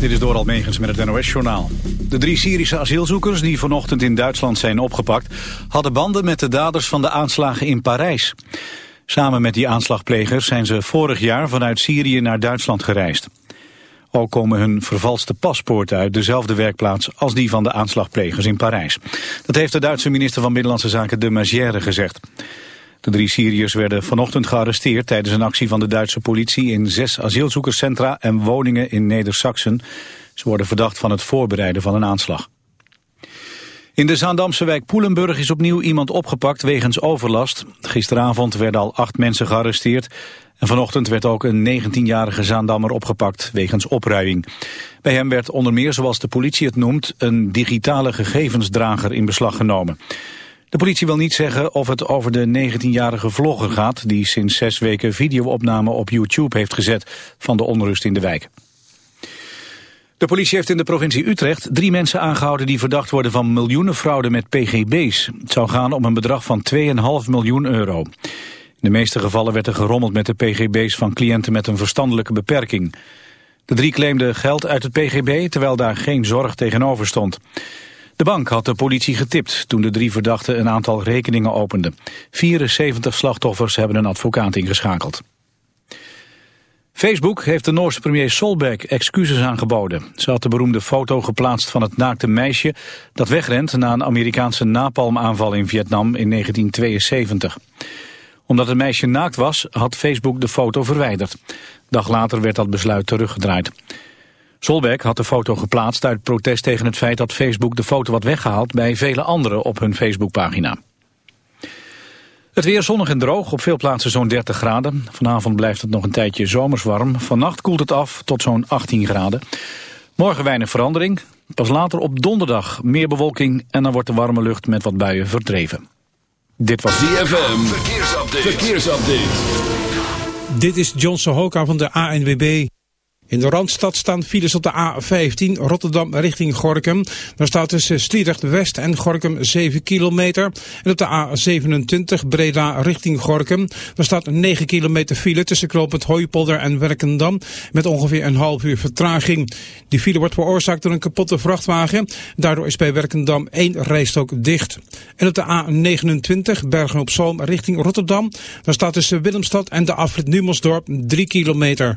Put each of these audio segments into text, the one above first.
Dit is door Megens met het NOS-journaal. De drie Syrische asielzoekers die vanochtend in Duitsland zijn opgepakt... hadden banden met de daders van de aanslagen in Parijs. Samen met die aanslagplegers zijn ze vorig jaar vanuit Syrië naar Duitsland gereisd. Ook komen hun vervalste paspoorten uit dezelfde werkplaats als die van de aanslagplegers in Parijs. Dat heeft de Duitse minister van Binnenlandse Zaken de Magère gezegd. De drie Syriërs werden vanochtend gearresteerd tijdens een actie van de Duitse politie in zes asielzoekerscentra en woningen in Neder-Saxen. Ze worden verdacht van het voorbereiden van een aanslag. In de Zaandamse wijk Poelenburg is opnieuw iemand opgepakt wegens overlast. Gisteravond werden al acht mensen gearresteerd. En vanochtend werd ook een 19-jarige Zaandammer opgepakt wegens opruiing. Bij hem werd onder meer, zoals de politie het noemt, een digitale gegevensdrager in beslag genomen. De politie wil niet zeggen of het over de 19-jarige vlogger gaat... die sinds zes weken videoopnamen op YouTube heeft gezet van de onrust in de wijk. De politie heeft in de provincie Utrecht drie mensen aangehouden... die verdacht worden van miljoenenfraude met pgb's. Het zou gaan om een bedrag van 2,5 miljoen euro. In de meeste gevallen werd er gerommeld met de pgb's van cliënten met een verstandelijke beperking. De drie claimden geld uit het pgb, terwijl daar geen zorg tegenover stond. De bank had de politie getipt toen de drie verdachten een aantal rekeningen openden. 74 slachtoffers hebben een advocaat ingeschakeld. Facebook heeft de Noorse premier Solberg excuses aangeboden. Ze had de beroemde foto geplaatst van het naakte meisje... dat wegrent na een Amerikaanse napalmaanval in Vietnam in 1972. Omdat het meisje naakt was, had Facebook de foto verwijderd. Dag later werd dat besluit teruggedraaid. Solberg had de foto geplaatst uit protest tegen het feit dat Facebook de foto had weggehaald bij vele anderen op hun Facebookpagina. Het weer zonnig en droog, op veel plaatsen zo'n 30 graden. Vanavond blijft het nog een tijdje zomers warm. Vannacht koelt het af tot zo'n 18 graden. Morgen weinig verandering. Pas later op donderdag meer bewolking en dan wordt de warme lucht met wat buien verdreven. Dit was DFM. Verkeersupdate. Verkeersupdate. Dit is John Sohoka van de ANWB. In de Randstad staan files op de A15 Rotterdam richting Gorkum. Daar staat tussen Sliedrecht West en Gorkum 7 kilometer. En op de A27 Breda richting Gorkum. Daar staat 9 kilometer file tussen knooppunt Hooipolder en Werkendam. Met ongeveer een half uur vertraging. Die file wordt veroorzaakt door een kapotte vrachtwagen. Daardoor is bij Werkendam één rijstok dicht. En op de A29 Bergen op Zoom richting Rotterdam. Daar staat tussen Willemstad en de afrit Numelsdorp 3 kilometer.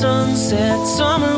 sunset summer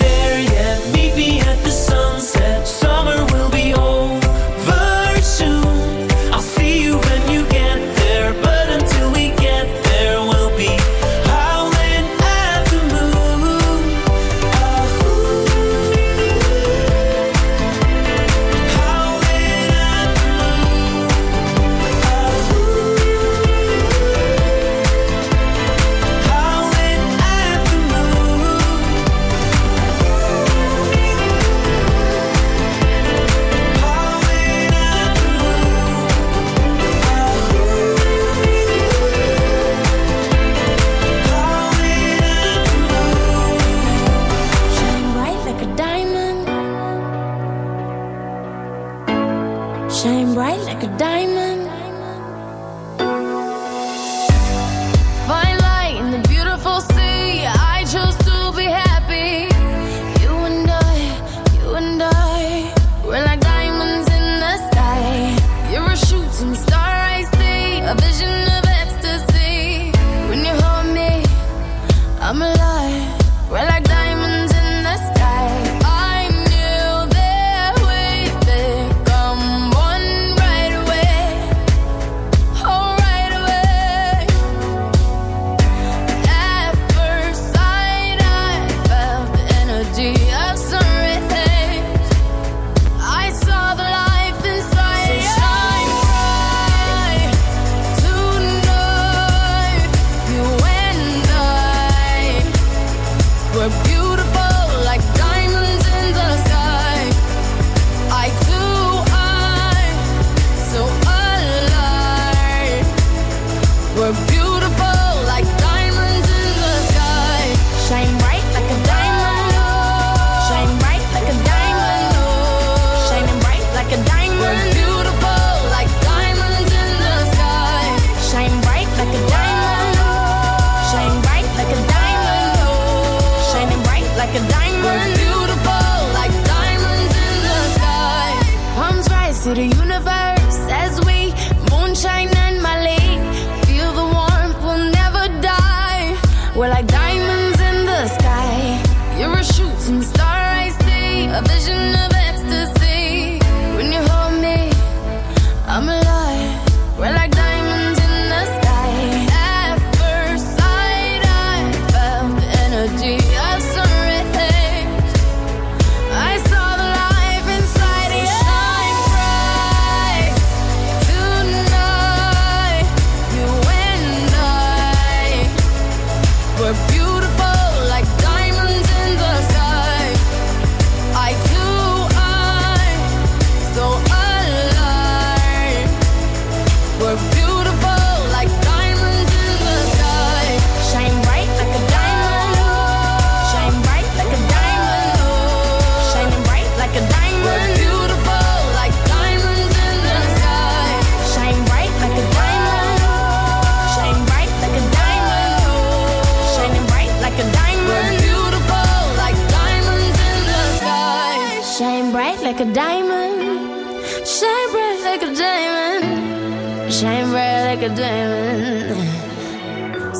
to the universe.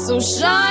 So shine.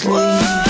sleep.